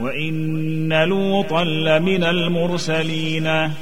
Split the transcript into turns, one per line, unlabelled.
وإن لوطا لمن المرسلين